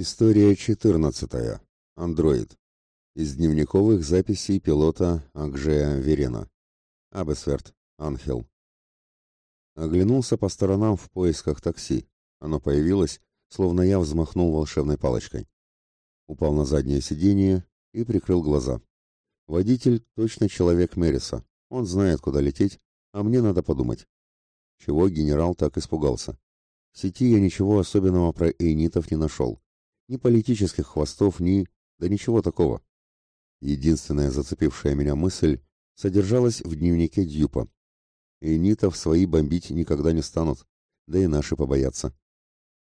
История 14. Андроид. Из дневниковых записей пилота Акжея Верена. Абесверт. Анхел. Оглянулся по сторонам в поисках такси. Оно появилось, словно я взмахнул волшебной палочкой. Упал на заднее сиденье и прикрыл глаза. Водитель точно человек Мериса. Он знает, куда лететь, а мне надо подумать. Чего генерал так испугался? В сети я ничего особенного про эйнитов не нашел. Ни политических хвостов, ни... да ничего такого. Единственная зацепившая меня мысль содержалась в дневнике Дьюпа. Эйнитов свои бомбить никогда не станут, да и наши побоятся.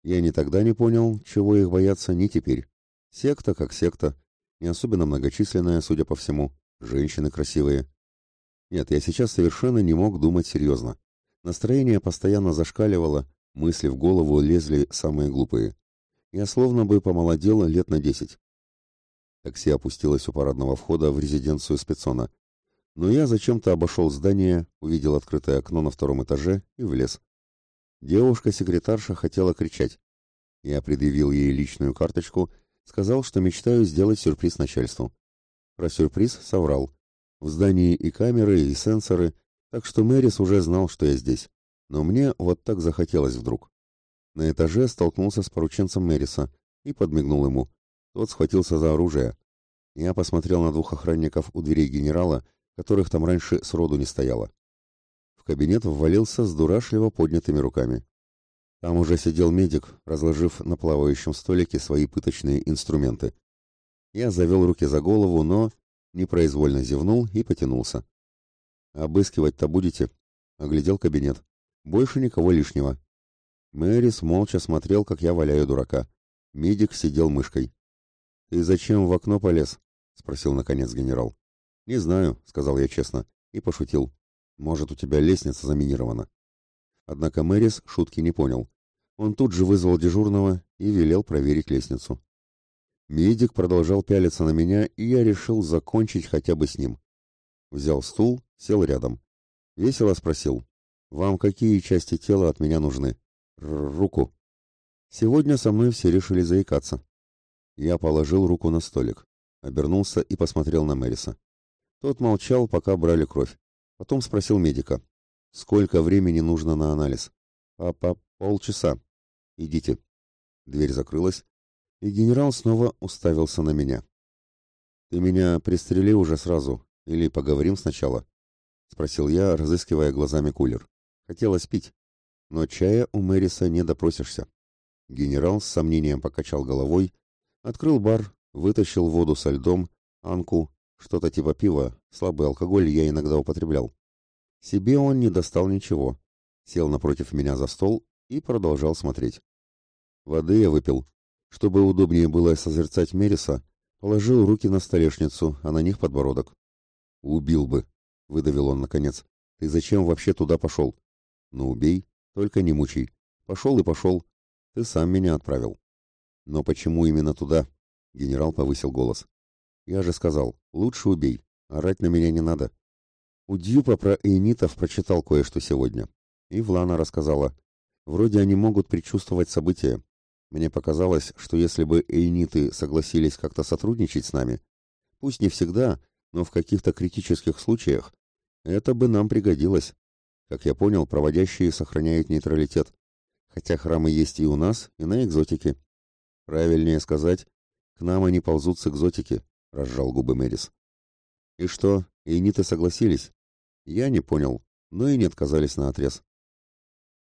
Я ни тогда не понял, чего их бояться, ни теперь. Секта как секта, не особенно многочисленная, судя по всему, женщины красивые. Нет, я сейчас совершенно не мог думать серьезно. Настроение постоянно зашкаливало, мысли в голову лезли самые глупые. Я словно бы помолодел лет на десять. Такси опустилось у парадного входа в резиденцию спецона. Но я зачем-то обошел здание, увидел открытое окно на втором этаже и влез. Девушка-секретарша хотела кричать. Я предъявил ей личную карточку, сказал, что мечтаю сделать сюрприз начальству. Про сюрприз соврал. В здании и камеры, и сенсоры, так что Мэрис уже знал, что я здесь. Но мне вот так захотелось вдруг. На этаже столкнулся с порученцем Мэриса и подмигнул ему. Тот схватился за оружие. Я посмотрел на двух охранников у дверей генерала, которых там раньше сроду не стояло. В кабинет ввалился с дурашливо поднятыми руками. Там уже сидел медик, разложив на плавающем столике свои пыточные инструменты. Я завел руки за голову, но непроизвольно зевнул и потянулся. «Обыскивать-то будете?» — оглядел кабинет. «Больше никого лишнего. Мэрис молча смотрел, как я валяю дурака. Медик сидел мышкой. «Ты зачем в окно полез?» — спросил наконец генерал. «Не знаю», — сказал я честно, и пошутил. «Может, у тебя лестница заминирована?» Однако Мэрис шутки не понял. Он тут же вызвал дежурного и велел проверить лестницу. Медик продолжал пялиться на меня, и я решил закончить хотя бы с ним. Взял стул, сел рядом. Весело спросил. «Вам какие части тела от меня нужны?» Руку. Сегодня со мной все решили заикаться. Я положил руку на столик, обернулся и посмотрел на Мэриса. Тот молчал, пока брали кровь. Потом спросил медика. «Сколько времени нужно на анализ?» «Папа, полчаса. Идите». Дверь закрылась, и генерал снова уставился на меня. «Ты меня пристрели уже сразу, или поговорим сначала?» — спросил я, разыскивая глазами кулер. Хотелось пить. Но чая у Мэриса не допросишься. Генерал с сомнением покачал головой, открыл бар, вытащил воду со льдом, анку, что-то типа пива, слабый алкоголь я иногда употреблял. Себе он не достал ничего, сел напротив меня за стол и продолжал смотреть. Воды я выпил. Чтобы удобнее было созерцать Мериса, положил руки на столешницу, а на них подбородок. «Убил бы», — выдавил он наконец. «Ты зачем вообще туда пошел?» «Ну, убей. Только не мучай. Пошел и пошел. Ты сам меня отправил. Но почему именно туда? Генерал повысил голос. Я же сказал, лучше убей. Орать на меня не надо. У Дьюпа про эйнитов прочитал кое-что сегодня. И Влана рассказала. Вроде они могут предчувствовать события. Мне показалось, что если бы эйниты согласились как-то сотрудничать с нами, пусть не всегда, но в каких-то критических случаях, это бы нам пригодилось. Как я понял, проводящие сохраняют нейтралитет, хотя храмы есть и у нас, и на экзотике. Правильнее сказать, к нам они ползут с экзотики, разжал губы Мэрис. И что, эйниты согласились? Я не понял, но и не отказались на отрез.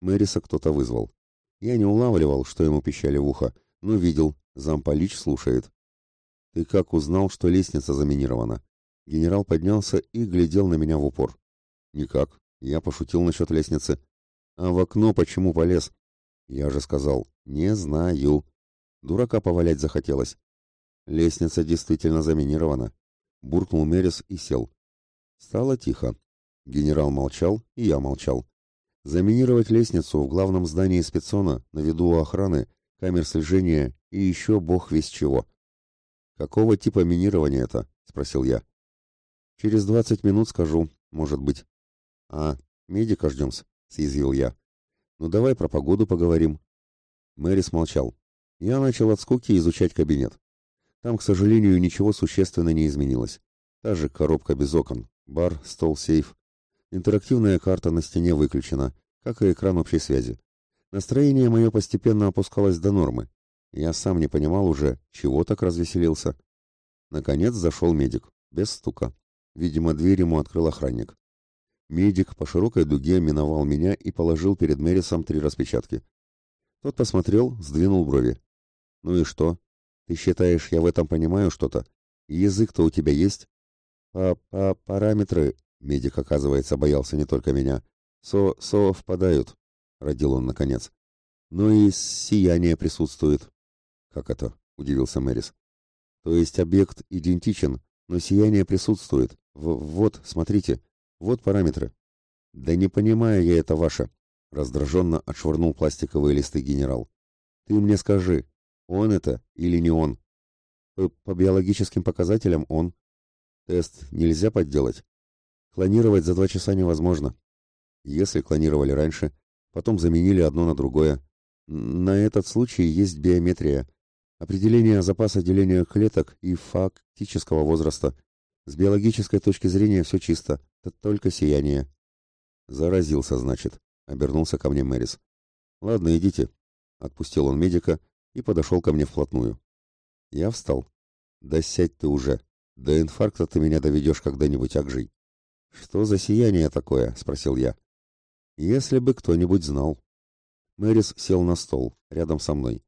Мэриса кто-то вызвал. Я не улавливал, что ему пищали в ухо, но видел, замполич слушает. Ты как узнал, что лестница заминирована? Генерал поднялся и глядел на меня в упор. Никак. Я пошутил насчет лестницы. А в окно почему полез? Я же сказал, не знаю. Дурака повалять захотелось. Лестница действительно заминирована. Буркнул Мерис и сел. Стало тихо. Генерал молчал, и я молчал. Заминировать лестницу в главном здании спецона, на виду у охраны, камер слежения и еще бог весь чего. «Какого типа минирования это?» — спросил я. «Через двадцать минут скажу, может быть». «А, медика ждем-с», — съязвил я. «Ну давай про погоду поговорим». Мэри смолчал. Я начал от скуки изучать кабинет. Там, к сожалению, ничего существенно не изменилось. Та же коробка без окон, бар, стол, сейф. Интерактивная карта на стене выключена, как и экран общей связи. Настроение мое постепенно опускалось до нормы. Я сам не понимал уже, чего так развеселился. Наконец зашел медик, без стука. Видимо, дверь ему открыл охранник. Медик по широкой дуге миновал меня и положил перед Мэрисом три распечатки. Тот посмотрел, сдвинул брови. «Ну и что? Ты считаешь, я в этом понимаю что-то? Язык-то у тебя есть?» «По, по параметры...» Медик, оказывается, боялся не только меня. «Со... совпадают», — родил он наконец. «Ну и сияние присутствует». «Как это?» — удивился Мэрис. «То есть объект идентичен, но сияние присутствует. В вот, смотрите, вот параметры». «Да не понимаю я это ваше», — раздраженно отшвырнул пластиковые листы генерал. «Ты мне скажи, он это или не он?» «По, по биологическим показателям он». «Тест нельзя подделать?» «Клонировать за два часа невозможно. Если клонировали раньше, потом заменили одно на другое. На этот случай есть биометрия, определение запаса деления клеток и фактического возраста. С биологической точки зрения все чисто, это только сияние». «Заразился, значит», Обернулся ко мне Мэрис. «Ладно, идите». Отпустил он медика и подошел ко мне вплотную. Я встал. «Да сядь ты уже. До инфаркта ты меня доведешь когда-нибудь, Акжий». «Что за сияние такое?» — спросил я. «Если бы кто-нибудь знал». Мэрис сел на стол, рядом со мной.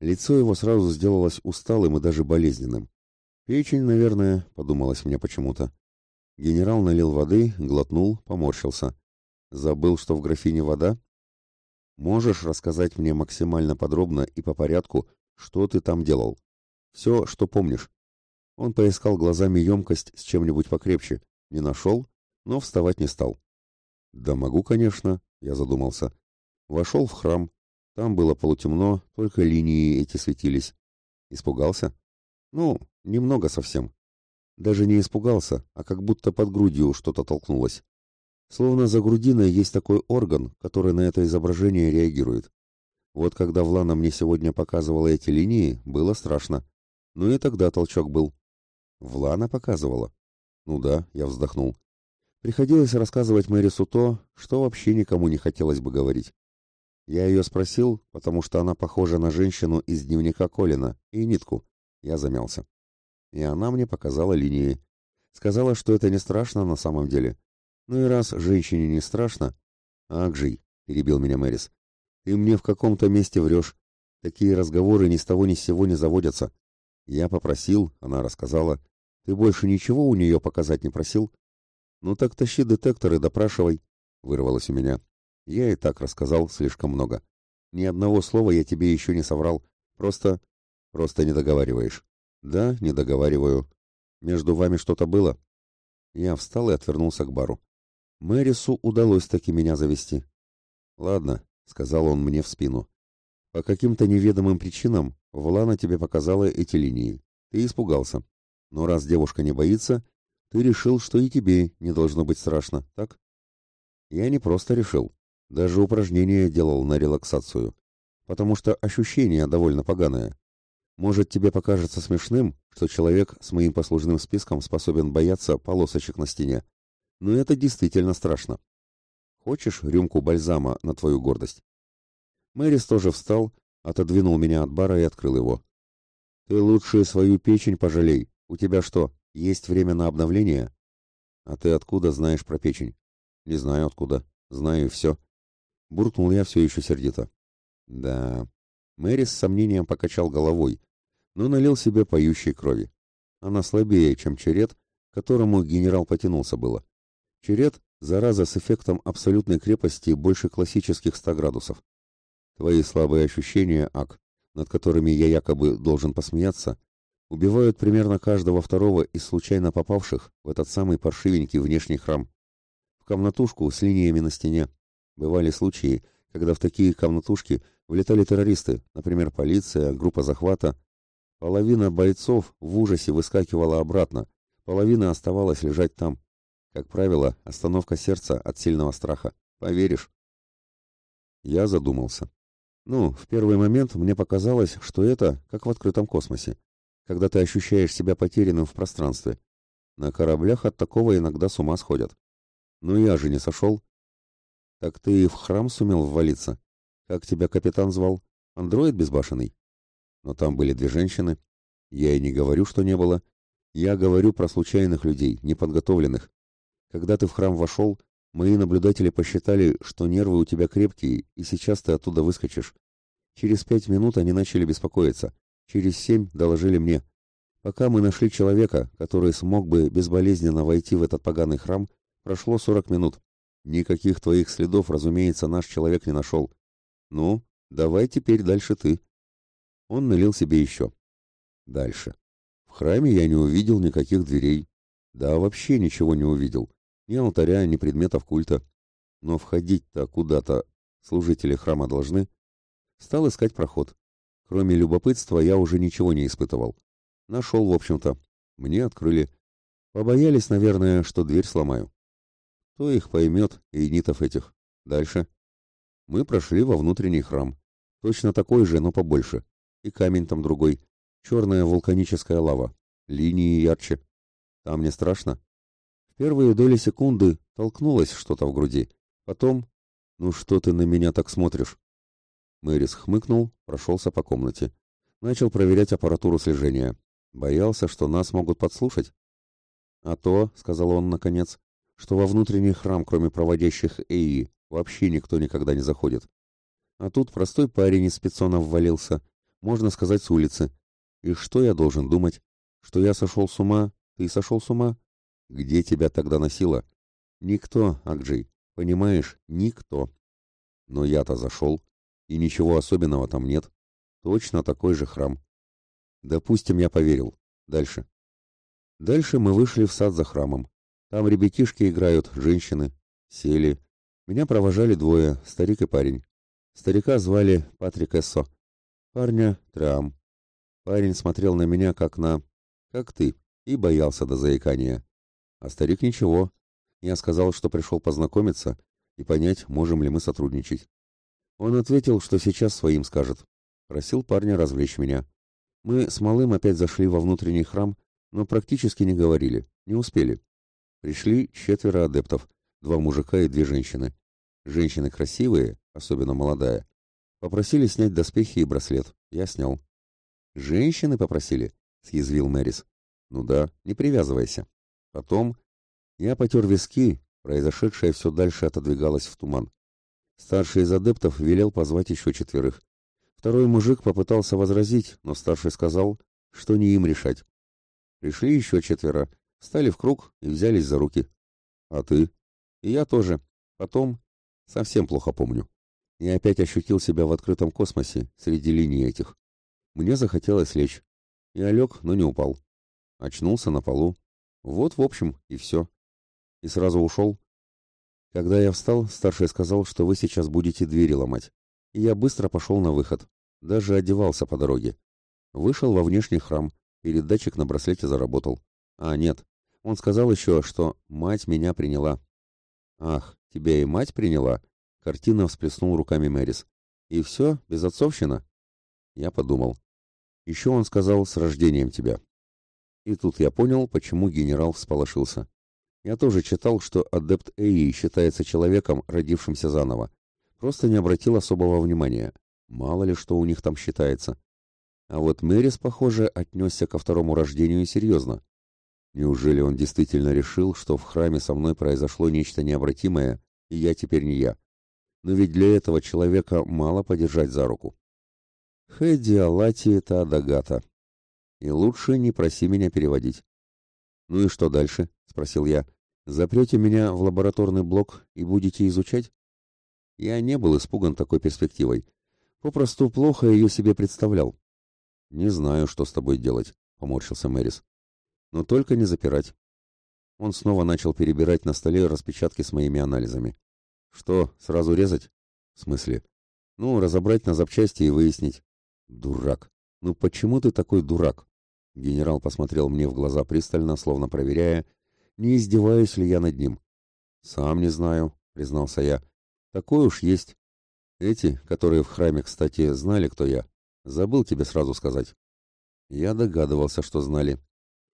Лицо его сразу сделалось усталым и даже болезненным. «Печень, наверное», — подумалось мне почему-то. Генерал налил воды, глотнул, поморщился. Забыл, что в графине вода? Можешь рассказать мне максимально подробно и по порядку, что ты там делал? Все, что помнишь. Он поискал глазами емкость с чем-нибудь покрепче. Не нашел, но вставать не стал. Да могу, конечно, я задумался. Вошел в храм. Там было полутемно, только линии эти светились. Испугался? Ну, немного совсем. Даже не испугался, а как будто под грудью что-то толкнулось. Словно за грудиной есть такой орган, который на это изображение реагирует. Вот когда Влана мне сегодня показывала эти линии, было страшно. Ну и тогда толчок был. Влана показывала? Ну да, я вздохнул. Приходилось рассказывать Мэрису то, что вообще никому не хотелось бы говорить. Я ее спросил, потому что она похожа на женщину из дневника Колина и нитку. Я замялся. И она мне показала линии. Сказала, что это не страшно на самом деле, ну и раз женщине не страшно... Акжий, перебил меня Мэрис, ты мне в каком-то месте врешь. Такие разговоры ни с того ни с сего не заводятся. Я попросил, она рассказала. Ты больше ничего у нее показать не просил? Ну так тащи детекторы, допрашивай, вырвалось у меня. Я и так рассказал слишком много. Ни одного слова я тебе еще не соврал. Просто... просто не договариваешь. Да, не договариваю. Между вами что-то было? Я встал и отвернулся к бару. Мэрису удалось таки меня завести. «Ладно», — сказал он мне в спину. «По каким-то неведомым причинам Влана тебе показала эти линии. Ты испугался. Но раз девушка не боится, ты решил, что и тебе не должно быть страшно, так?» Я не просто решил. Даже упражнения делал на релаксацию. Потому что ощущение довольно поганое. Может, тебе покажется смешным, что человек с моим послужным списком способен бояться полосочек на стене но это действительно страшно. Хочешь рюмку бальзама на твою гордость? Мэрис тоже встал, отодвинул меня от бара и открыл его. Ты лучше свою печень пожалей. У тебя что, есть время на обновление? А ты откуда знаешь про печень? Не знаю откуда. Знаю и все. Буркнул я все еще сердито. Да. Мэрис с сомнением покачал головой, но налил себе поющей крови. Она слабее, чем черед, к которому генерал потянулся было. Черед – зараза с эффектом абсолютной крепости больше классических 100 градусов. Твои слабые ощущения, Ак, над которыми я якобы должен посмеяться, убивают примерно каждого второго из случайно попавших в этот самый паршивенький внешний храм. В комнатушку с линиями на стене. Бывали случаи, когда в такие комнатушки влетали террористы, например, полиция, группа захвата. Половина бойцов в ужасе выскакивала обратно, половина оставалась лежать там. Как правило, остановка сердца от сильного страха. Поверишь? Я задумался. Ну, в первый момент мне показалось, что это как в открытом космосе, когда ты ощущаешь себя потерянным в пространстве. На кораблях от такого иногда с ума сходят. Но я же не сошел. Так ты и в храм сумел ввалиться? Как тебя капитан звал? Андроид безбашенный? Но там были две женщины. Я и не говорю, что не было. Я говорю про случайных людей, неподготовленных. Когда ты в храм вошел, мои наблюдатели посчитали, что нервы у тебя крепкие, и сейчас ты оттуда выскочишь. Через пять минут они начали беспокоиться. Через семь доложили мне. Пока мы нашли человека, который смог бы безболезненно войти в этот поганый храм, прошло сорок минут. Никаких твоих следов, разумеется, наш человек не нашел. Ну, давай теперь дальше ты. Он налил себе еще. Дальше. В храме я не увидел никаких дверей. Да, вообще ничего не увидел. Ни алтаря, ни предметов культа. Но входить-то куда-то служители храма должны. Стал искать проход. Кроме любопытства я уже ничего не испытывал. Нашел, в общем-то. Мне открыли. Побоялись, наверное, что дверь сломаю. Кто их поймет, эйнитов этих? Дальше. Мы прошли во внутренний храм. Точно такой же, но побольше. И камень там другой. Черная вулканическая лава. Линии ярче. Там не страшно. В первые доли секунды толкнулось что-то в груди. Потом... «Ну что ты на меня так смотришь?» Мэрис хмыкнул, прошелся по комнате. Начал проверять аппаратуру слежения. Боялся, что нас могут подслушать. «А то», — сказал он наконец, — «что во внутренний храм, кроме проводящих Эи, вообще никто никогда не заходит. А тут простой парень из спецона ввалился, можно сказать, с улицы. И что я должен думать? Что я сошел с ума? Ты сошел с ума? Где тебя тогда носило? Никто, Акджей, понимаешь, никто. Но я-то зашел, и ничего особенного там нет. Точно такой же храм. Допустим, я поверил. Дальше. Дальше мы вышли в сад за храмом. Там ребятишки играют, женщины. Сели. Меня провожали двое, старик и парень. Старика звали Патрик Эссо. Парня — Трам. Парень смотрел на меня, как на... как ты, и боялся до заикания. А старик ничего. Я сказал, что пришел познакомиться и понять, можем ли мы сотрудничать. Он ответил, что сейчас своим скажет. Просил парня развлечь меня. Мы с Малым опять зашли во внутренний храм, но практически не говорили, не успели. Пришли четверо адептов, два мужика и две женщины. Женщины красивые, особенно молодая. Попросили снять доспехи и браслет. Я снял. «Женщины попросили?» — съязвил Мэрис. «Ну да, не привязывайся». Потом я потер виски, произошедшее все дальше отодвигалось в туман. Старший из адептов велел позвать еще четверых. Второй мужик попытался возразить, но старший сказал, что не им решать. Пришли еще четверо, стали в круг и взялись за руки. А ты? И я тоже. Потом... Совсем плохо помню. И опять ощутил себя в открытом космосе, среди линий этих. Мне захотелось лечь. Я лег, но не упал. Очнулся на полу. Вот, в общем, и все. И сразу ушел. Когда я встал, старший сказал, что вы сейчас будете двери ломать. И я быстро пошел на выход. Даже одевался по дороге. Вышел во внешний храм. Передатчик на браслете заработал. А, нет. Он сказал еще, что мать меня приняла. Ах, тебя и мать приняла? Картина всплеснул руками Мэрис. И все, безотцовщина? Я подумал. Еще он сказал «с рождением тебя». И тут я понял, почему генерал всполошился. Я тоже читал, что адепт Эи считается человеком, родившимся заново. Просто не обратил особого внимания. Мало ли что у них там считается. А вот Мэрис, похоже, отнесся ко второму рождению серьезно. Неужели он действительно решил, что в храме со мной произошло нечто необратимое, и я теперь не я? Но ведь для этого человека мало подержать за руку. Хэдди Алати Тадагата. И лучше не проси меня переводить. Ну и что дальше? спросил я. Запрете меня в лабораторный блок и будете изучать? Я не был испуган такой перспективой. Попросту плохо ее себе представлял. Не знаю, что с тобой делать, поморщился Мэрис. Но только не запирать. Он снова начал перебирать на столе распечатки с моими анализами. Что, сразу резать? В смысле? Ну, разобрать на запчасти и выяснить, Дурак. Ну почему ты такой дурак? Генерал посмотрел мне в глаза пристально, словно проверяя, не издеваюсь ли я над ним. Сам не знаю, признался я. Такой уж есть. Эти, которые в храме, кстати, знали, кто я. Забыл тебе сразу сказать. Я догадывался, что знали.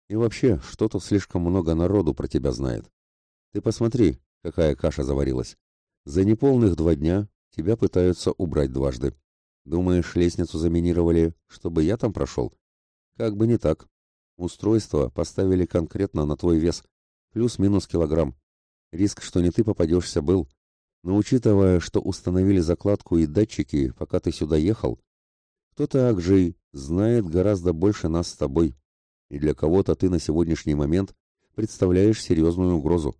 И вообще, что-то слишком много народу про тебя знает. Ты посмотри, какая каша заварилась. За неполных два дня тебя пытаются убрать дважды. Думаешь, лестницу заминировали, чтобы я там прошел? Как бы не так. Устройство поставили конкретно на твой вес, плюс-минус килограмм. Риск, что не ты попадешься, был. Но учитывая, что установили закладку и датчики, пока ты сюда ехал, кто-то, Акжей, знает гораздо больше нас с тобой. И для кого-то ты на сегодняшний момент представляешь серьезную угрозу.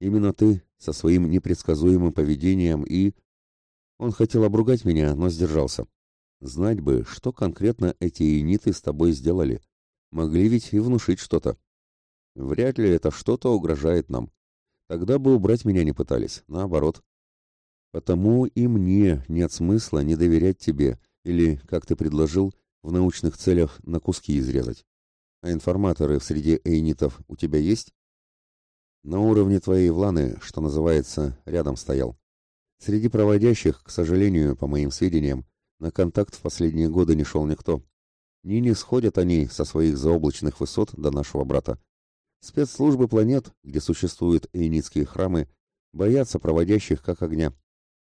Именно ты, со своим непредсказуемым поведением и... Он хотел обругать меня, но сдержался. Знать бы, что конкретно эти иниты с тобой сделали. Могли ведь и внушить что-то. Вряд ли это что-то угрожает нам. Тогда бы убрать меня не пытались, наоборот. Потому и мне нет смысла не доверять тебе или, как ты предложил, в научных целях на куски изрезать. А информаторы в среде эйнитов у тебя есть? На уровне твоей вланы, что называется, рядом стоял. Среди проводящих, к сожалению, по моим сведениям, на контакт в последние годы не шел никто. Не не сходят они со своих заоблачных высот до нашего брата. Спецслужбы планет, где существуют эйницкие храмы, боятся проводящих как огня.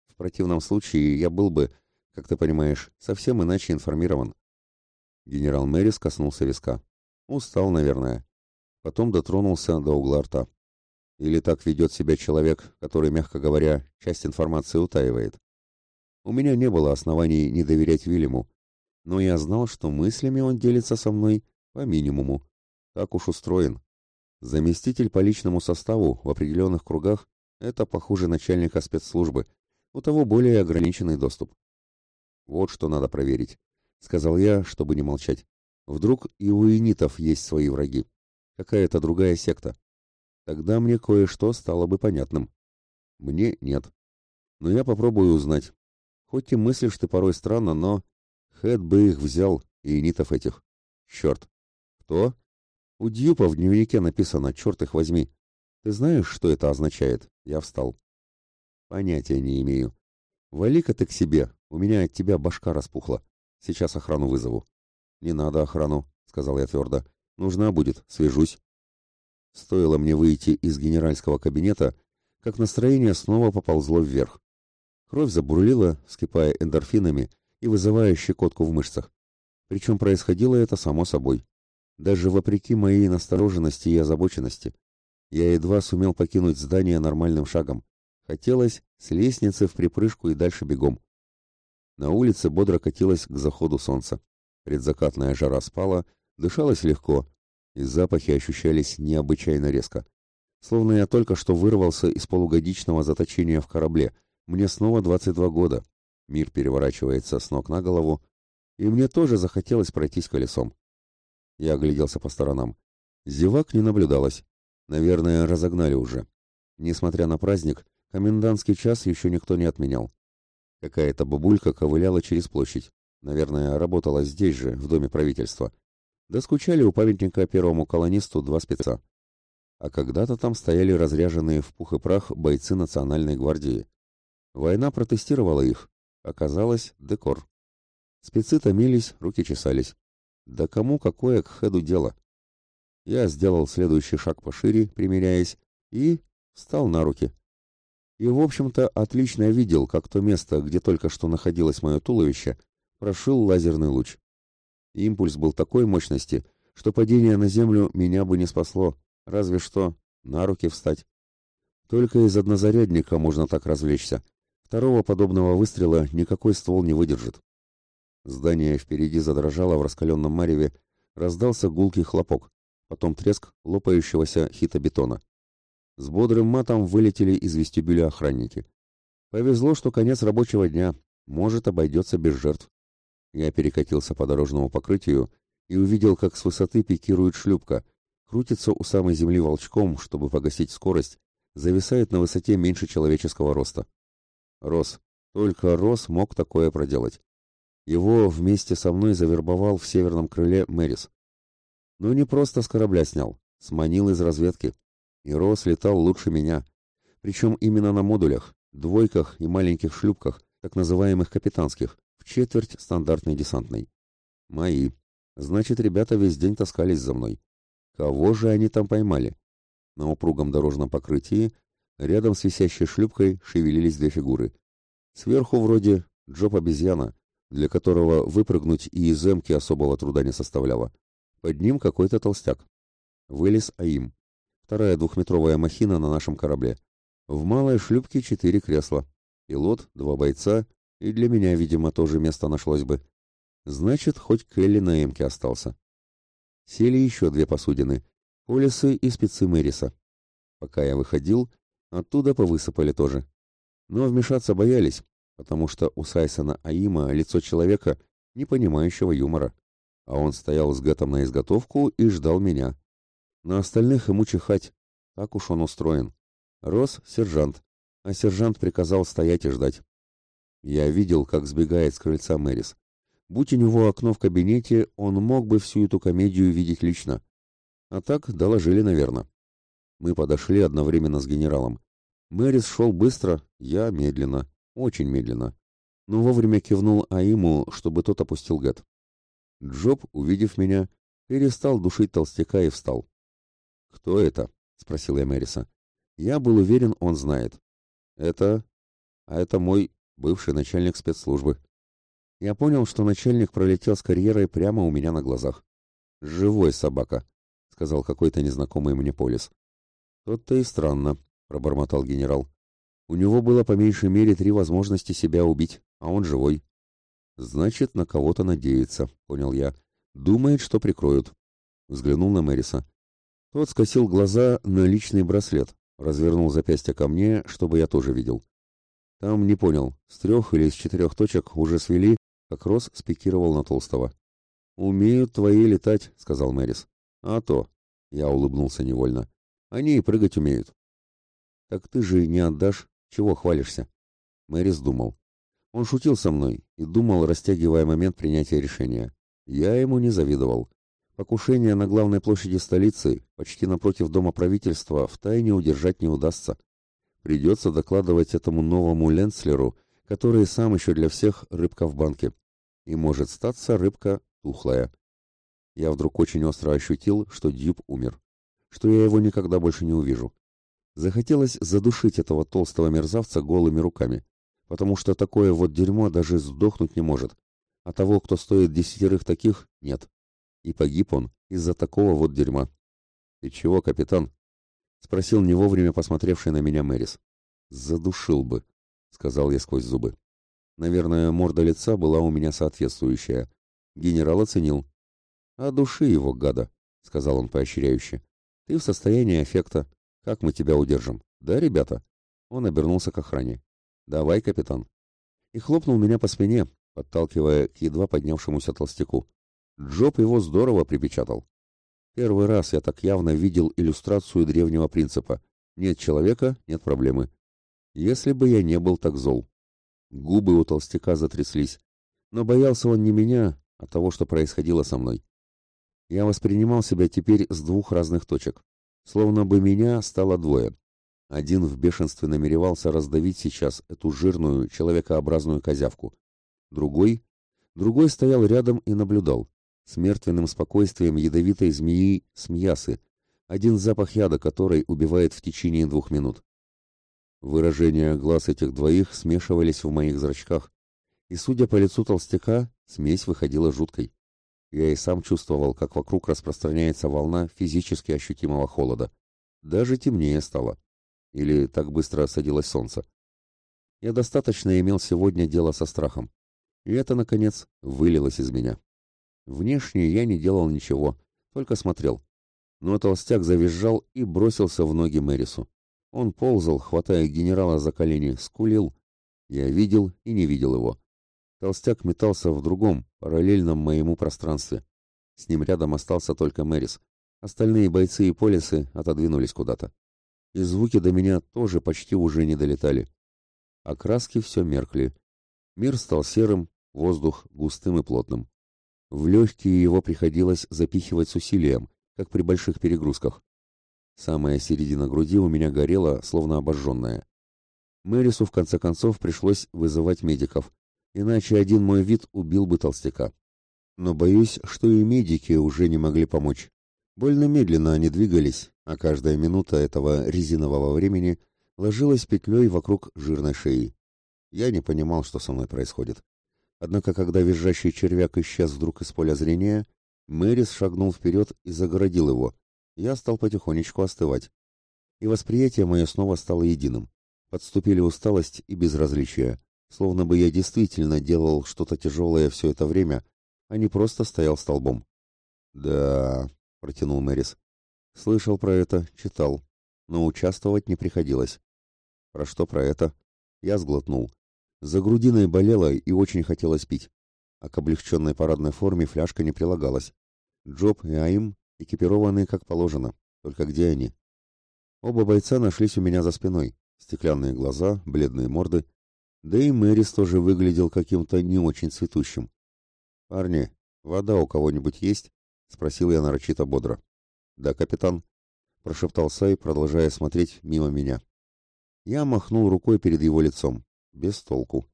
В противном случае я был бы, как ты понимаешь, совсем иначе информирован. Генерал Мэрис коснулся виска. Устал, наверное. Потом дотронулся до угла рта. Или так ведет себя человек, который, мягко говоря, часть информации утаивает. У меня не было оснований не доверять Вильяму, но я знал, что мыслями он делится со мной по минимуму. Так уж устроен. Заместитель по личному составу в определенных кругах – это похуже начальника спецслужбы, у того более ограниченный доступ. Вот что надо проверить, сказал я, чтобы не молчать. Вдруг и у инитов есть свои враги. Какая-то другая секта. Тогда мне кое-что стало бы понятным. Мне нет. Но я попробую узнать. Хоть и мыслишь ты порой странно, но... Хэт бы их взял, и нитов этих. Черт. Кто? У Дьюпа в дневнике написано «Черт их возьми». Ты знаешь, что это означает? Я встал. Понятия не имею. Вали-ка ты к себе, у меня от тебя башка распухла. Сейчас охрану вызову. Не надо охрану, сказал я твердо. Нужна будет, свяжусь. Стоило мне выйти из генеральского кабинета, как настроение снова поползло вверх. Кровь забурлила, вскипая эндорфинами и вызывая щекотку в мышцах. Причем происходило это само собой. Даже вопреки моей настороженности и озабоченности. Я едва сумел покинуть здание нормальным шагом. Хотелось с лестницы в припрыжку и дальше бегом. На улице бодро катилась к заходу солнца. Предзакатная жара спала, дышалось легко, и запахи ощущались необычайно резко. Словно я только что вырвался из полугодичного заточения в корабле. Мне снова 22 года. Мир переворачивается с ног на голову, и мне тоже захотелось пройтись колесом. Я огляделся по сторонам. Зевак не наблюдалось. Наверное, разогнали уже. Несмотря на праздник, комендантский час еще никто не отменял. Какая-то бабулька ковыляла через площадь. Наверное, работала здесь же, в доме правительства. Да скучали у памятника первому колонисту два спеца. А когда-то там стояли разряженные в пух и прах бойцы Национальной гвардии. Война протестировала их. Оказалось, декор. Спецы томились, руки чесались. Да кому какое к хеду дело? Я сделал следующий шаг пошире, примиряясь, и встал на руки. И, в общем-то, отлично видел, как то место, где только что находилось мое туловище, прошил лазерный луч. Импульс был такой мощности, что падение на землю меня бы не спасло, разве что на руки встать. Только из однозарядника можно так развлечься. Второго подобного выстрела никакой ствол не выдержит. Здание впереди задрожало в раскаленном мареве, раздался гулкий хлопок, потом треск лопающегося хитобетона. С бодрым матом вылетели из вестибюля охранники. Повезло, что конец рабочего дня, может, обойдется без жертв. Я перекатился по дорожному покрытию и увидел, как с высоты пикирует шлюпка, крутится у самой земли волчком, чтобы погасить скорость, зависает на высоте меньше человеческого роста. Рос, только Рос мог такое проделать. Его вместе со мной завербовал в северном крыле Мэрис. Но не просто с корабля снял, сманил из разведки. И Рос летал лучше меня. Причем именно на модулях, двойках и маленьких шлюпках, так называемых капитанских, в четверть стандартной десантной. Мои. Значит, ребята весь день таскались за мной. Кого же они там поймали? На упругом дорожном покрытии рядом с висящей шлюпкой шевелились две фигуры. Сверху вроде Джоб-обезьяна, для которого выпрыгнуть и из эмки особого труда не составляло. Под ним какой-то толстяк. Вылез АИМ. Вторая двухметровая махина на нашем корабле. В малой шлюпке четыре кресла. Пилот, два бойца, и для меня, видимо, тоже место нашлось бы. Значит, хоть Келли на эмке остался. Сели еще две посудины. Полисы и спецы Мэриса. Пока я выходил, оттуда повысыпали тоже. Но вмешаться боялись, потому что у Сайсона Аима лицо человека, не понимающего юмора. А он стоял с гатом на изготовку и ждал меня. На остальных ему чихать, так уж он устроен. Рос сержант, а сержант приказал стоять и ждать. Я видел, как сбегает с крыльца Мэрис. Будь у него окно в кабинете, он мог бы всю эту комедию видеть лично. А так доложили, наверное. Мы подошли одновременно с генералом. Мэрис шел быстро, я медленно. Очень медленно. Но вовремя кивнул Аиму, чтобы тот опустил гэт. Джоб, увидев меня, перестал душить толстяка и встал. «Кто это?» — спросил я Мэриса. Я был уверен, он знает. «Это... А это мой бывший начальник спецслужбы». Я понял, что начальник пролетел с карьерой прямо у меня на глазах. «Живой собака», — сказал какой-то незнакомый мне полис. «Тот-то и странно», — пробормотал генерал. У него было по меньшей мере три возможности себя убить, а он живой. Значит, на кого-то надеется, понял я. Думает, что прикроют. Взглянул на Мэриса. Тот скосил глаза на личный браслет, развернул запястье ко мне, чтобы я тоже видел. Там не понял, с трех или с четырех точек уже свели, как Рос спикировал на Толстого. «Умеют твои летать», — сказал Мэрис. «А то», — я улыбнулся невольно, — «они и прыгать умеют». «Так ты же не отдашь чего хвалишься? Мэрис думал. Он шутил со мной и думал, растягивая момент принятия решения. Я ему не завидовал. Покушение на главной площади столицы, почти напротив дома правительства, в тайне удержать не удастся. Придется докладывать этому новому Ленслеру, который сам еще для всех рыбка в банке. И может статься рыбка тухлая. Я вдруг очень остро ощутил, что Дюб умер. Что я его никогда больше не увижу. Захотелось задушить этого толстого мерзавца голыми руками, потому что такое вот дерьмо даже сдохнуть не может, а того, кто стоит десятерых таких, нет. И погиб он из-за такого вот дерьма. «Ты чего, капитан?» — спросил не вовремя посмотревший на меня Мэрис. «Задушил бы», — сказал я сквозь зубы. Наверное, морда лица была у меня соответствующая. Генерал оценил. «А души его, гада», — сказал он поощряюще. «Ты в состоянии эффекта. Как мы тебя удержим? Да, ребята? Он обернулся к охране. Давай, капитан. И хлопнул меня по спине, подталкивая к едва поднявшемуся толстяку. Джоб его здорово припечатал. Первый раз я так явно видел иллюстрацию древнего принципа. Нет человека — нет проблемы. Если бы я не был так зол. Губы у толстяка затряслись. Но боялся он не меня, а того, что происходило со мной. Я воспринимал себя теперь с двух разных точек. Словно бы меня стало двое. Один в бешенстве намеревался раздавить сейчас эту жирную, человекообразную козявку. Другой... Другой стоял рядом и наблюдал. С мертвенным спокойствием ядовитой змеи смеясы, один запах яда которой убивает в течение двух минут. Выражения глаз этих двоих смешивались в моих зрачках, и, судя по лицу толстяка, смесь выходила жуткой. Я и сам чувствовал, как вокруг распространяется волна физически ощутимого холода. Даже темнее стало. Или так быстро садилось солнце. Я достаточно имел сегодня дело со страхом. И это, наконец, вылилось из меня. Внешне я не делал ничего, только смотрел. Но толстяк завизжал и бросился в ноги Мэрису. Он ползал, хватая генерала за колени, скулил. Я видел и не видел его. Толстяк метался в другом, параллельном моему пространстве. С ним рядом остался только Мэрис. Остальные бойцы и полисы отодвинулись куда-то. И звуки до меня тоже почти уже не долетали. А краски все меркли. Мир стал серым, воздух густым и плотным. В легкие его приходилось запихивать с усилием, как при больших перегрузках. Самая середина груди у меня горела, словно обожженная. Мэрису в конце концов пришлось вызывать медиков, иначе один мой вид убил бы толстяка. Но боюсь, что и медики уже не могли помочь. Больно медленно они двигались, а каждая минута этого резинового времени ложилась петлей вокруг жирной шеи. Я не понимал, что со мной происходит. Однако, когда визжащий червяк исчез вдруг из поля зрения, Мэрис шагнул вперед и загородил его. Я стал потихонечку остывать. И восприятие мое снова стало единым. Подступили усталость и безразличие, словно бы я действительно делал что-то тяжелое все это время, а не просто стоял столбом. «Да», — протянул Мэрис. «Слышал про это, читал, но участвовать не приходилось». «Про что про это?» Я сглотнул. За грудиной болело и очень хотелось пить. А к облегченной парадной форме фляжка не прилагалась. Джоб и Аим экипированы как положено. Только где они? Оба бойца нашлись у меня за спиной. Стеклянные глаза, бледные морды. Да и Мэрис тоже выглядел каким-то не очень цветущим. «Парни, вода у кого-нибудь есть?» — спросил я нарочито бодро. «Да, капитан», — прошептал Сай, продолжая смотреть мимо меня. Я махнул рукой перед его лицом. Без толку.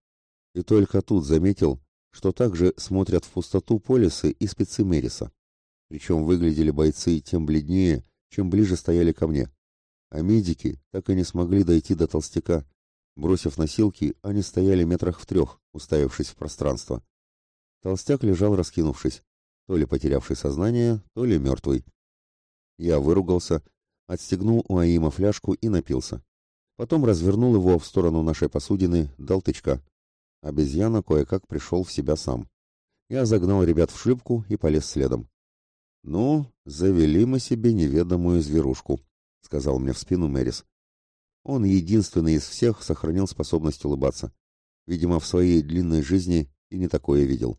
И только тут заметил, что также смотрят в пустоту полисы и спецы Мериса. Причем выглядели бойцы тем бледнее, чем ближе стояли ко мне. А медики так и не смогли дойти до толстяка. Бросив носилки, они стояли метрах в трех, уставившись в пространство. Толстяк лежал раскинувшись, то ли потерявший сознание, то ли мертвый. Я выругался, отстегнул у Аима фляжку и напился. Потом развернул его в сторону нашей посудины, дал тычка. Обезьяна кое-как пришел в себя сам. Я загнал ребят в шлюпку и полез следом. «Ну, завели мы себе неведомую зверушку», — сказал мне в спину Мэрис. Он единственный из всех сохранил способность улыбаться. Видимо, в своей длинной жизни и не такое видел.